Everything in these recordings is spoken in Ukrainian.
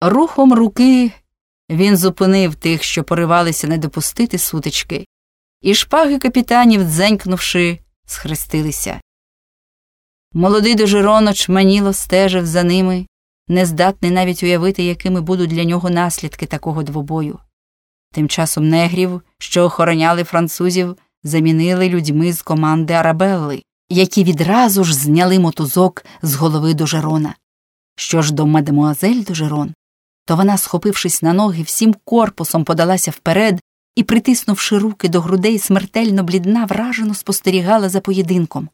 Рухом руки він зупинив тих, що поривалися не допустити сутички, і шпаги капітанів, дзенькнувши, схрестилися. Молодий дожироноч маніло стежив за ними, нездатний навіть уявити, якими будуть для нього наслідки такого двобою. Тим часом негрів, що охороняли французів, замінили людьми з команди Арабелли, які відразу ж зняли мотузок з голови дожерона. Що ж до мадемуазель дожерон, то вона, схопившись на ноги, всім корпусом подалася вперед і, притиснувши руки до грудей, смертельно блідна, вражено спостерігала за поєдинком.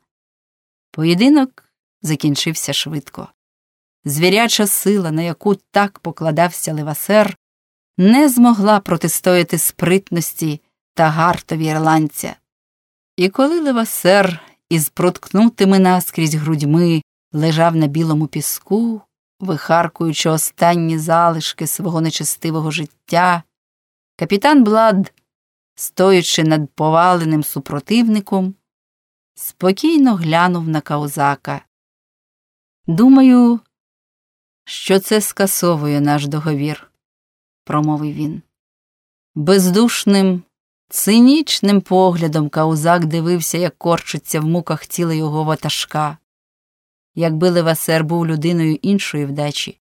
Поєдинок закінчився швидко. Звіряча сила, на яку так покладався левасер, не змогла протистояти спритності та гартові ірландця. І коли левасер із проткнутими наскрізь грудьми лежав на білому піску, вихаркуючи останні залишки свого нечестивого життя, капітан Блад, стоячи над поваленим супротивником, спокійно глянув на Каузака. Думаю, що це скасовує наш договір, промовив він. Бездушним, цинічним поглядом Каузак дивився, як корчиться в муках тіла його ватажка. Якби Левасер був людиною іншої вдачі,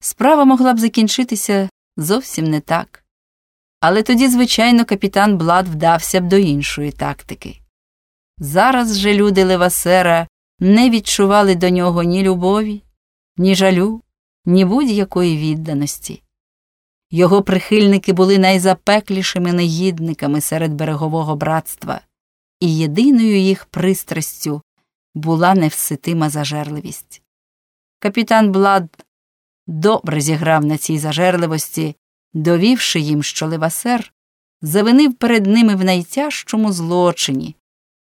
справа могла б закінчитися зовсім не так. Але тоді, звичайно, капітан Блад вдався б до іншої тактики. Зараз же люди Левасера не відчували до нього ні любові, ні жалю, ні будь-якої відданості. Його прихильники були найзапеклішими негідниками серед берегового братства, і єдиною їх пристрастю була невситима зажерливість. Капітан Блад добре зіграв на цій зажерливості, довівши їм, що Левасер завинив перед ними в найтяжчому злочині,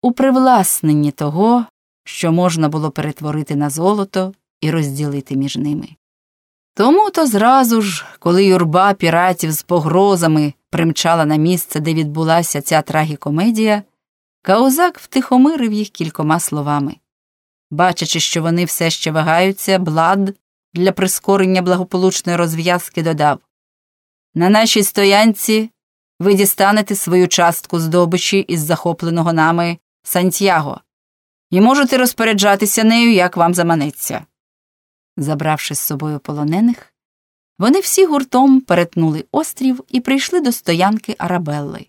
у привласненні того, що можна було перетворити на золото і розділити між ними. Тому то зразу ж, коли юрба піратів з погрозами примчала на місце, де відбулася ця трагікомедія, Каузак втихомирив їх кількома словами. Бачачи, що вони все ще вагаються, блад для прискорення благополучної розв'язки додав На нашій стоянці ви дістанете свою частку здобичі із захопленого нами Сантьяго і можете розпоряджатися нею, як вам заманеться. Забравши з собою полонених, вони всі гуртом перетнули острів і прийшли до стоянки Арабелли.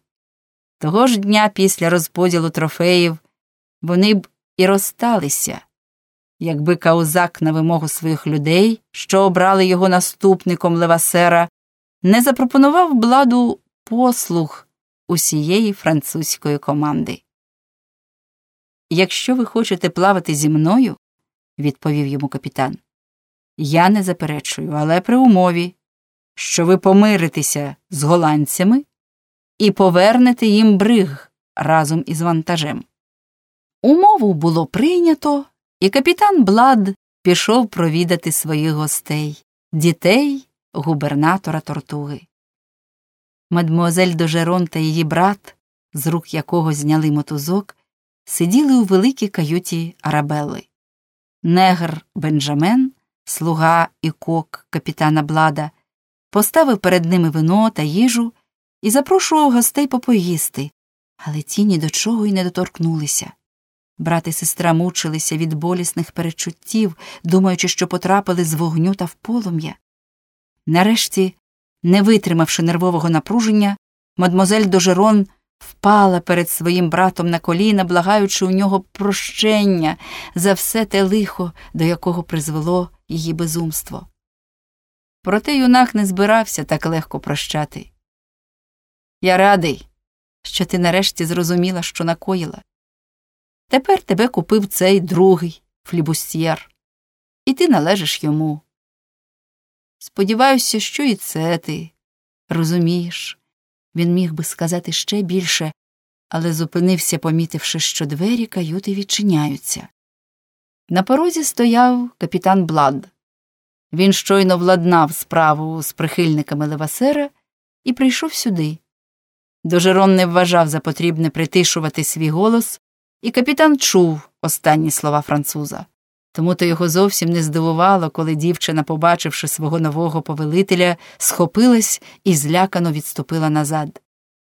Того ж дня після розподілу трофеїв вони б і розсталися, якби Каузак на вимогу своїх людей, що обрали його наступником Левасера, не запропонував бладу послуг усієї французької команди. Якщо ви хочете плавати зі мною, відповів йому капітан, я не заперечую, але при умові, що ви помиритеся з голландцями і повернете їм бриг разом із вантажем. Умову було прийнято, і капітан Блад пішов провідати своїх гостей, дітей губернатора Тортуги. Мадмуазель Дожерон та її брат, з рук якого зняли мотузок, сиділи у великій каюті Арабелли. Негр Бенджамен, слуга і кок капітана Блада, поставив перед ними вино та їжу і запрошував гостей попоїсти, але ті ні до чого й не доторкнулися. Брат і сестра мучилися від болісних перечуттів, думаючи, що потрапили з вогню та в полум'я. Нарешті, не витримавши нервового напруження, мадмозель Дожерон впала перед своїм братом на коліна, благаючи у нього прощення за все те лихо, до якого призвело її безумство. Проте юнак не збирався так легко прощати. Я радий, що ти нарешті зрозуміла, що накоїла. Тепер тебе купив цей другий флібустьєр, і ти належиш йому. Сподіваюся, що і це ти розумієш. Він міг би сказати ще більше, але зупинився, помітивши, що двері каюти відчиняються. На порозі стояв капітан Блад. Він щойно владнав справу з прихильниками Левасера і прийшов сюди. Дожерон не вважав за потрібне притишувати свій голос, і капітан чув останні слова француза. тому то його зовсім не здивувало, коли дівчина, побачивши свого нового повелителя, схопилась і злякано відступила назад.